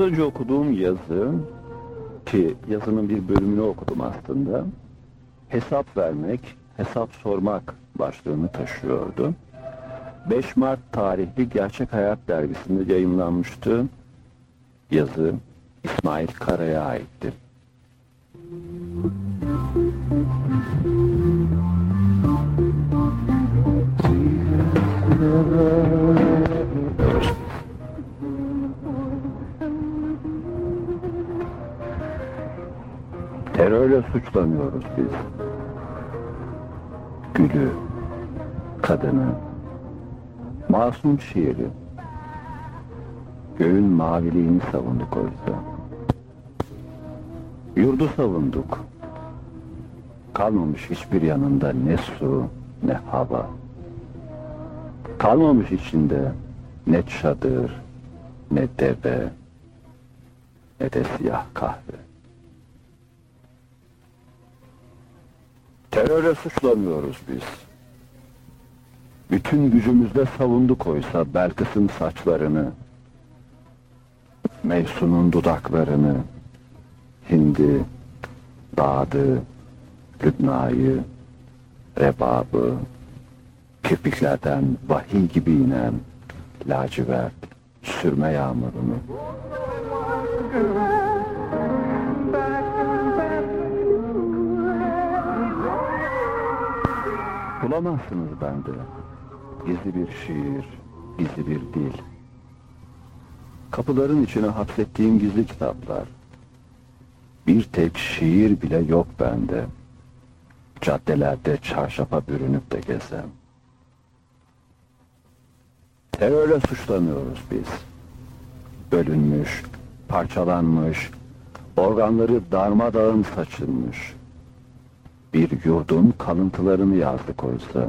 Az önce okuduğum yazı ki yazının bir bölümünü okudum aslında. Hesap vermek, hesap sormak başlığını taşıyordu. 5 Mart tarihli Gerçek Hayat dergisinde yayınlanmıştı. Yazı İsmail Kara'ya aitti. Terörle suçlanıyoruz biz. Gülü, kadını, masum şiiri, göğün maviliğini savunduk oysa. Yurdu savunduk. Kalmamış hiçbir yanında ne su ne hava. Kalmamış içinde ne çadır ne deve ne de siyah kahve. Terörle suçlamıyoruz biz. Bütün gücümüzle savunduk oysa Belkıs'ın saçlarını, Meysun'un dudaklarını, Hindi, Dağdı, Lübna'yı, Rebabı, kirpiklerden vahiy gibi inen lacivert, sürme yağmurunu. Bulamazsınız bende. Gizli bir şiir, gizli bir dil. Kapıların içine hapsettiğim gizli kitaplar. Bir tek şiir bile yok bende. Caddelerde çarşafa bürünüp de gezem. Terörle suçlanıyoruz biz. Bölünmüş, parçalanmış, organları darmadağın saçılmış. Bir yurdun kalıntılarını yazdık oysa.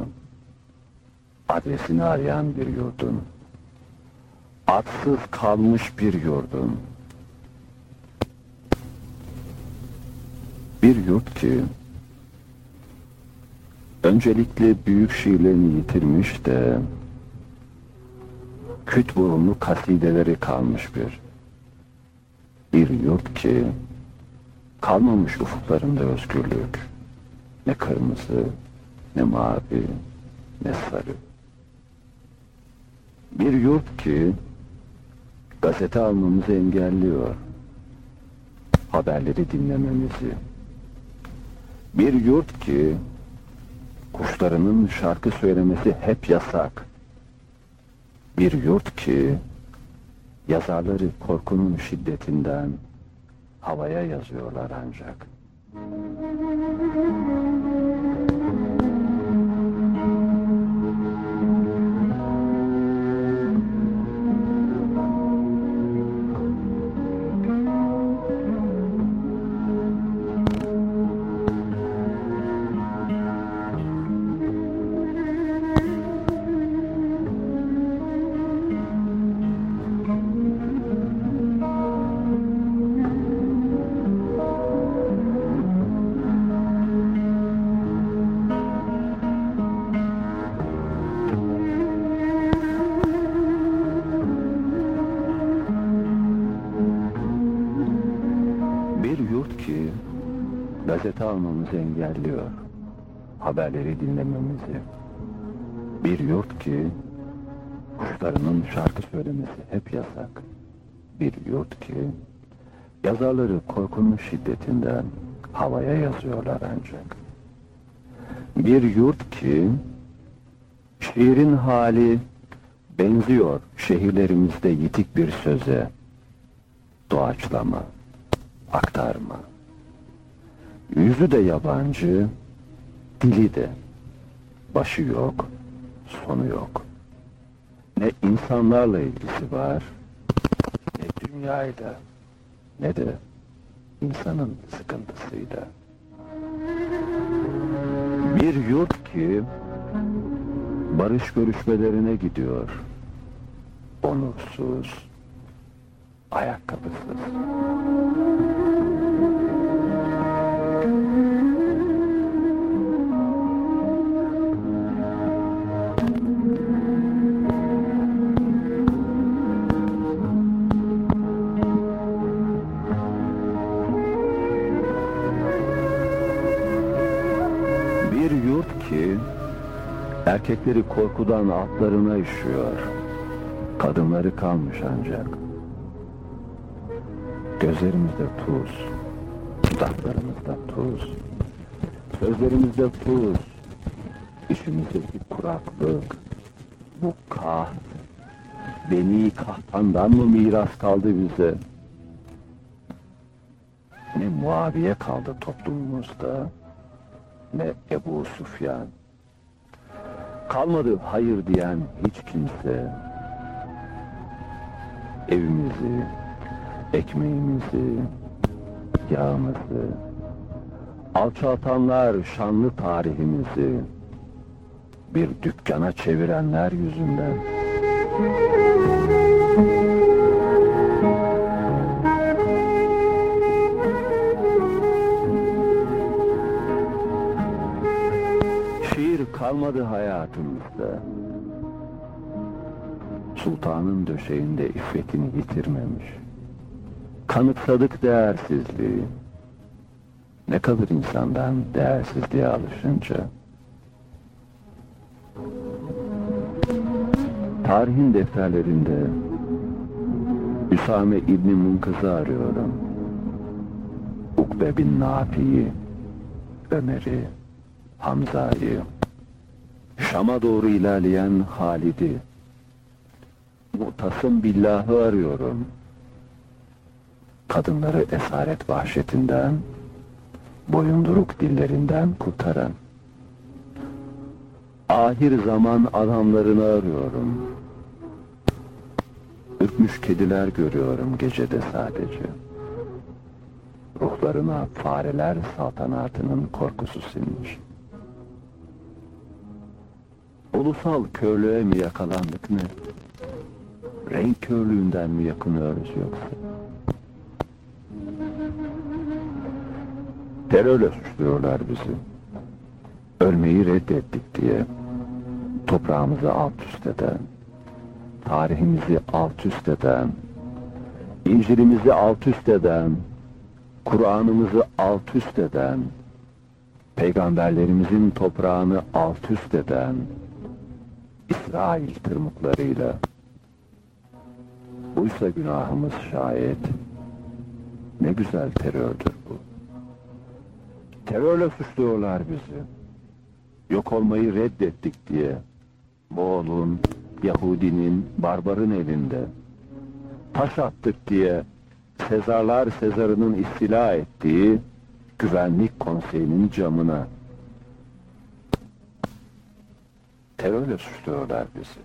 Adresini arayan bir yurdun. Atsız kalmış bir yurdun. Bir yurt ki öncelikle büyük şiirlerini yitirmiş de küt burunlu kasideleri kalmış bir. Bir yurt ki kalmamış ufuklarında özgürlük. Ne kırmızı, ne mavi, ne sarı. Bir yurt ki gazete almamızı engelliyor. Haberleri dinlememizi. Bir yurt ki kuşlarının şarkı söylemesi hep yasak. Bir yurt ki yazarları korkunun şiddetinden havaya yazıyorlar ancak. Gazete almamızı engelliyor. Haberleri dinlememizi. Bir yurt ki kuşlarının şarkı söylemesi hep yasak. Bir yurt ki yazarları korkunun şiddetinden havaya yazıyorlar ancak. Bir yurt ki şiirin hali benziyor şehirlerimizde yitik bir söze. Doğaçlama aktarma. Yüzü de yabancı, dili de. Başı yok, sonu yok. Ne insanlarla ilgisi var, ne dünyayla, ne de insanın sıkıntısıyla. Bir yurt ki barış görüşmelerine gidiyor. Onursuz, ayakkabısız. Erkekleri korkudan altlarına işiyor. Kadınları kalmış ancak. Gözlerimizde tuz, dudaklarımızda tuz, sözlerimizde tuz, içimizdeki kuraklık, bu kah, beni kahtandan mı miras kaldı bize? Ne Muaviye kaldı toplumumuzda, ne Ebu Sufyan. Kalmadı hayır diyen hiç kimse. Evimizi, ekmeğimizi, yağımızı, alçaltanlar şanlı tarihimizi bir dükkana çevirenler yüzünden. Kalmadı hayatımızda. Sultanın döşeğinde iffetini yitirmemiş. Kanıksadık değersizliği. Ne kalır insandan değersizliğe alışınca? Tarihin defterlerinde Üsame İbni Munkız'ı arıyorum. Ukbe bin Nafi'yi, Ömer'i, Hamza'yı, Şam'a doğru ilerleyen Halid'i, Mutasım Billah'ı arıyorum. Kadınları esaret vahşetinden, boyunduruk dillerinden kurtaran. Ahir zaman adamlarını arıyorum. Ürkmüş kediler görüyorum gecede sadece. Ruhlarına fareler saltanatının korkusu sinmiş. Ulusal körlüğe mi yakalandık ne? Renk körlüğünden mi yakınıyoruz yoksa? Terörle suçluyorlar bizi. Ölmeyi reddettik diye toprağımızı alt üst eden, tarihimizi alt üst eden, İncil'imizi alt üst eden, Kur'an'ımızı alt üst eden, peygamberlerimizin toprağını alt üst eden, İsrail tırmıklarıyla, buysa günahımız şayet, ne güzel terördür bu. Terörle suçluyorlar bizi. Yok olmayı reddettik diye. Moğol'un, Yahudinin, barbarın elinde. Taş attık diye Sezarlar Sezar'ının istila ettiği güvenlik konseyinin camına. Terörle suçluyorlar bizi.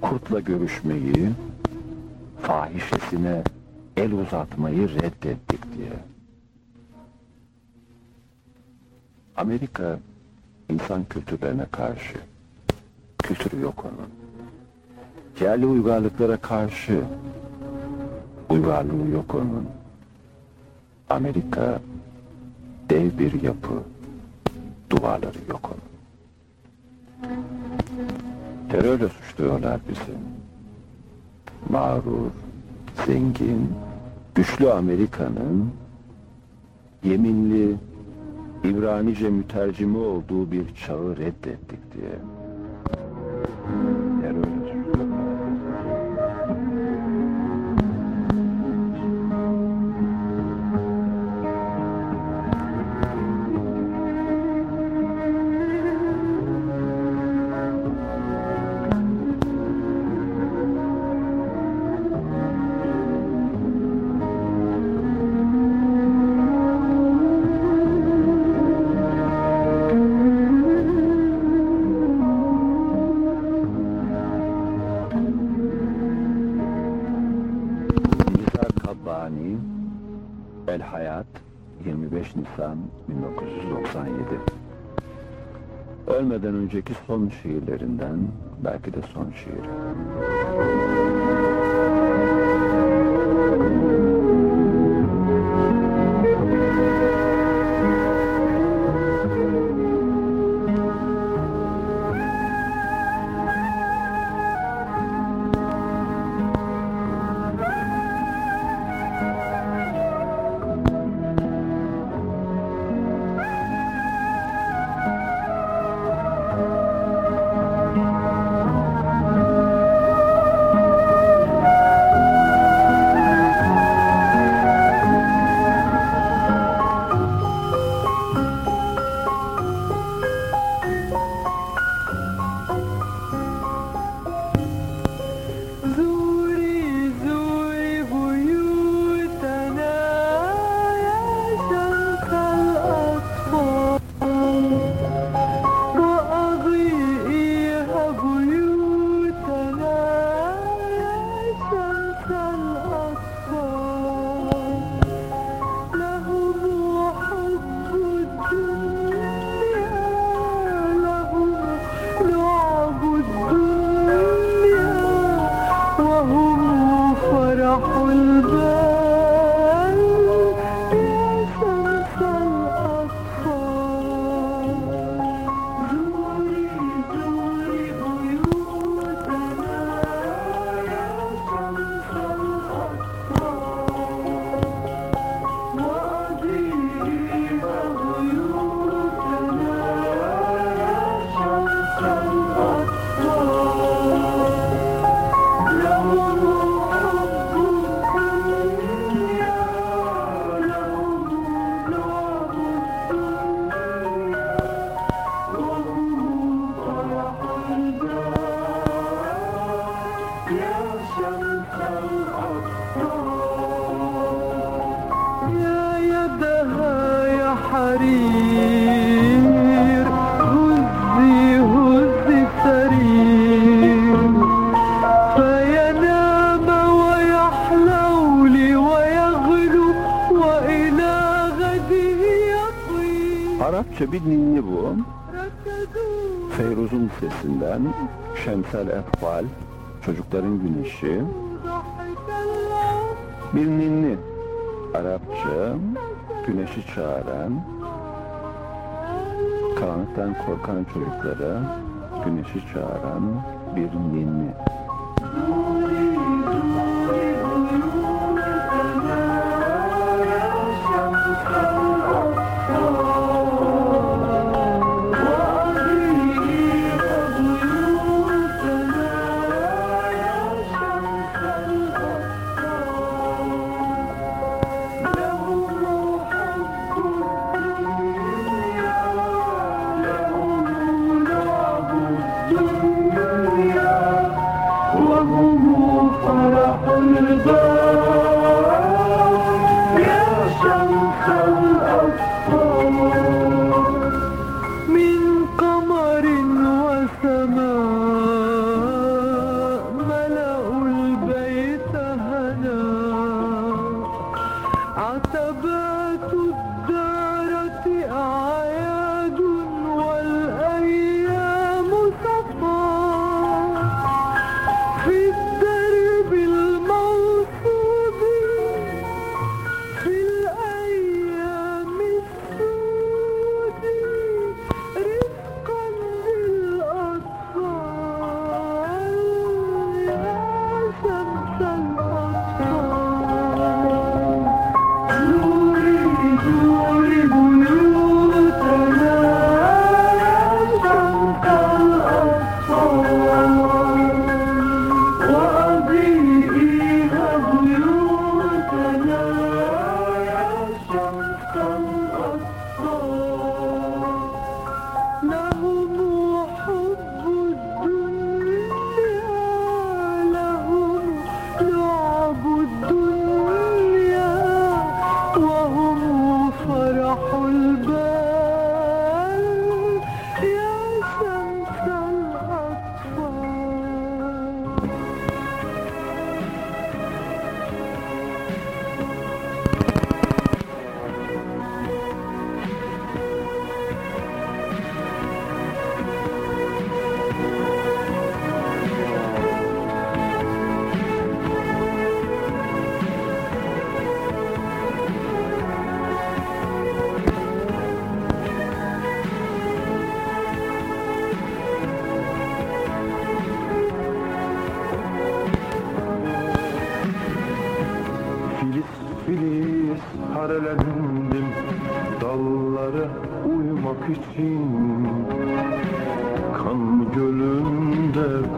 Kurtla görüşmeyi, fahişesine el uzatmayı reddettik diye. Amerika insan kültürlerine karşı, kültürü yok onun. Yerli uygarlıklara karşı, uygarlığı yok onun. Amerika dev bir yapı, duvarları yok onun. Terörle suçluyorlar bizi. Mağrur, zengin, güçlü Amerika'nın yeminli, İbranice mütercimi olduğu bir çağı reddettik diye. Nisan 1997 Ölmeden önceki son şiirlerinden belki de son şiiri. Feyruz'un sesinden Şemsel Etfal, Çocukların Güneşi. Bir ninni. Arapça, güneşi çağıran, karanlıktan korkan çocuklara güneşi çağıran bir ninni.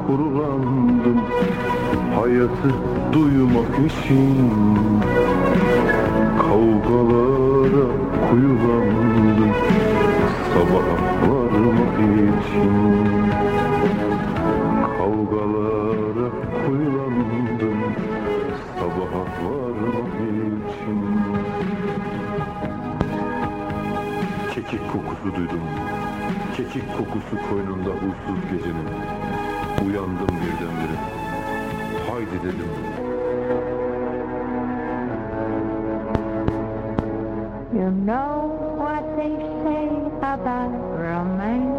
Kurulandım. Hayatı duymak için Kavgalara kuyulandım. Sabaha varmak için Kavgalara kuyulandım. Sabaha varmak için Kekik kokusu duydum. Kekik kokusu koynunda uysuz gecenin Uyandım birdenbire Haydi dedim You know what they say about romance.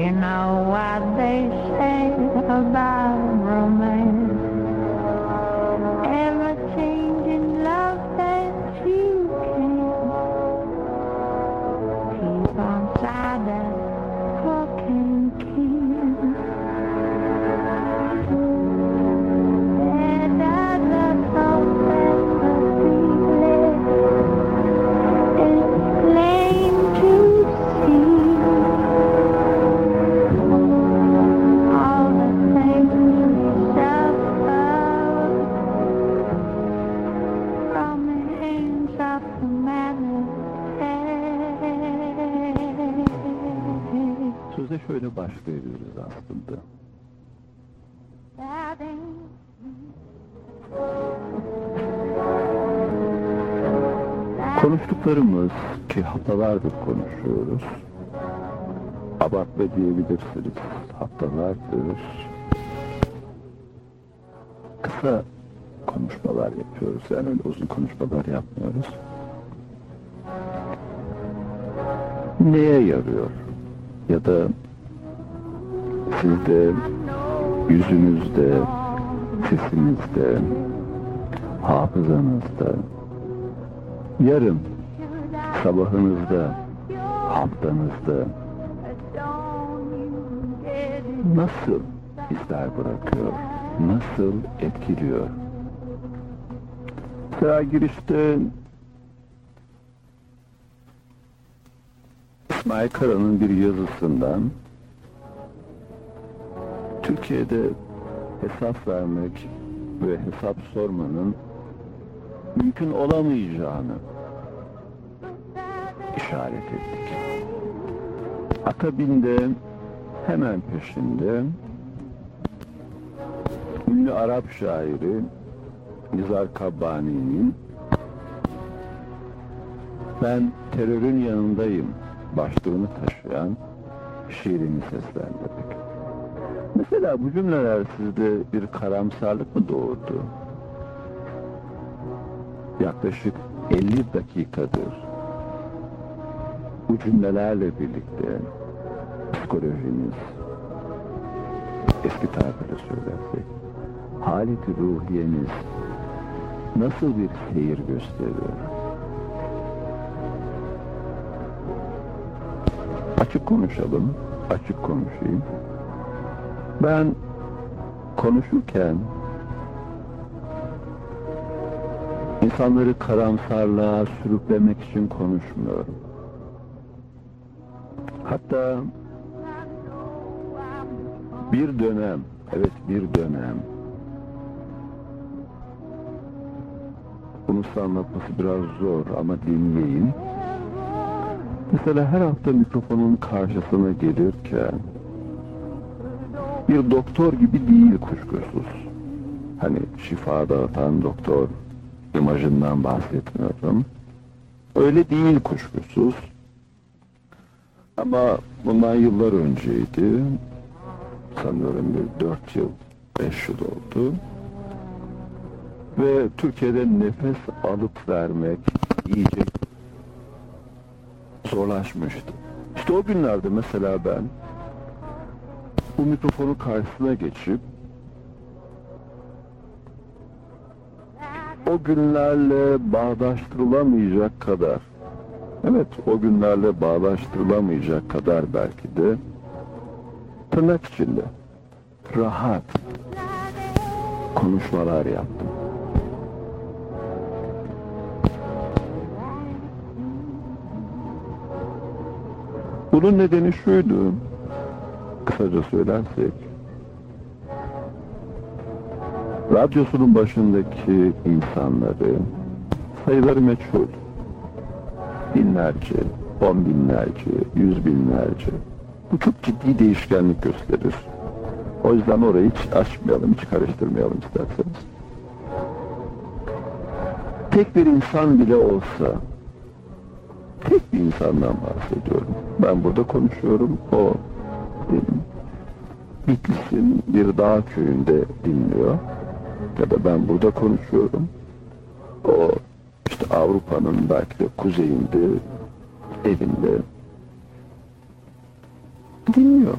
You know what they say about romance. Söze şöyle başlayabiliriz aslında. Konuştuklarımız ki haftalardır konuşuyoruz. Abartma diyebilirsiniz. Haftalardır kısa konuşmalar yapıyoruz. Yani öyle uzun konuşmalar yapmıyoruz. neye yarıyor? Ya da sizde, yüzünüzde, sesinizde, hafızanızda, yarın sabahınızda, haftanızda nasıl izler bırakıyor, nasıl etkiliyor? Mesela girişte İsmail Kara'nın bir yazısından Türkiye'de hesap vermek ve hesap sormanın mümkün olamayacağını işaret ettik. Akabinde hemen peşinde ünlü Arap şairi Nizar Kabbani'nin ben terörün yanındayım başlığını taşıyan şiirini seslendirdik. Mesela bu cümleler sizde bir karamsarlık mı doğurdu? Yaklaşık 50 dakikadır bu cümlelerle birlikte psikolojiniz eski tabirle söylersek haleti ruhiyeniz nasıl bir seyir gösteriyor? Açık konuşalım, açık konuşayım. Ben konuşurken insanları karamsarlığa sürüklemek için konuşmuyorum. Hatta bir dönem, evet bir dönem bunu size anlatması biraz zor ama dinleyin. Mesela her hafta mikrofonun karşısına gelirken bir doktor gibi değil kuşkusuz. Hani şifa dağıtan doktor imajından bahsetmiyorum. Öyle değil kuşkusuz. Ama bundan yıllar önceydi. Sanıyorum bir dört yıl, beş yıl oldu. Ve Türkiye'de nefes alıp vermek iyice zorlaşmıştı. İşte o günlerde mesela ben bu mikrofonun karşısına geçip o günlerle bağdaştırılamayacak kadar evet o günlerle bağdaştırılamayacak kadar belki de tırnak içinde rahat konuşmalar yaptım. Bunun nedeni şuydu, kısaca söylersek, radyosunun başındaki insanları sayıları meçhul, binlerce, on binlerce, yüz binlerce, bu çok ciddi değişkenlik gösterir. O yüzden orayı hiç açmayalım, hiç karıştırmayalım isterseniz. Tek bir insan bile olsa, tek bir insandan bahsediyorum. Ben burada konuşuyorum, o benim Bitlis'in bir dağ köyünde dinliyor. Ya da ben burada konuşuyorum. O işte Avrupa'nın belki de kuzeyinde, evinde dinliyor.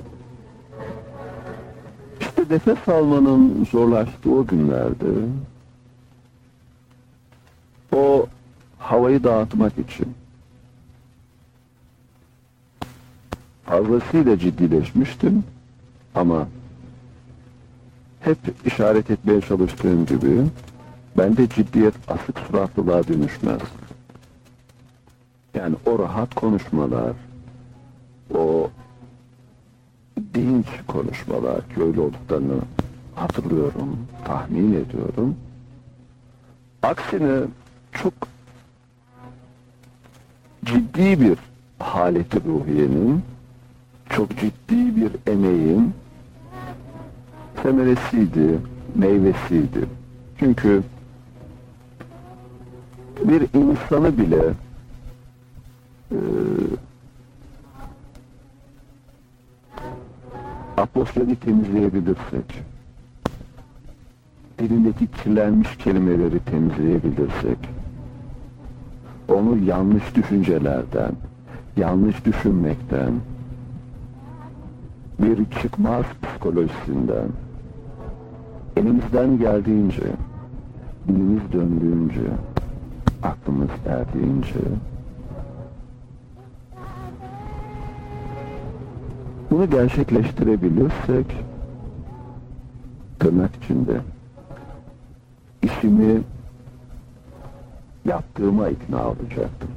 İşte nefes almanın zorlaştığı günlerde o havayı dağıtmak için fazlasıyla ciddileşmiştim ama hep işaret etmeye çalıştığım gibi bende ciddiyet asık suratlılığa dönüşmez. Yani o rahat konuşmalar, o dinç konuşmalar ki öyle olduklarını hatırlıyorum, tahmin ediyorum. Aksine çok ciddi bir haleti ruhiyenin, çok ciddi bir emeğin semeresiydi, meyvesiydi. Çünkü bir insanı bile e, atmosferi temizleyebilirsek, dilindeki kirlenmiş kelimeleri temizleyebilirsek, onu yanlış düşüncelerden, yanlış düşünmekten, bir çıkmaz psikolojisinden, elimizden geldiğince, dilimiz döndüğünce, aklımız erdiğince, bunu gerçekleştirebilirsek, tırnak içinde, işimi yaptığıma ikna olacaktım.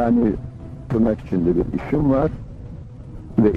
Yani tırnak içinde bir işim var ve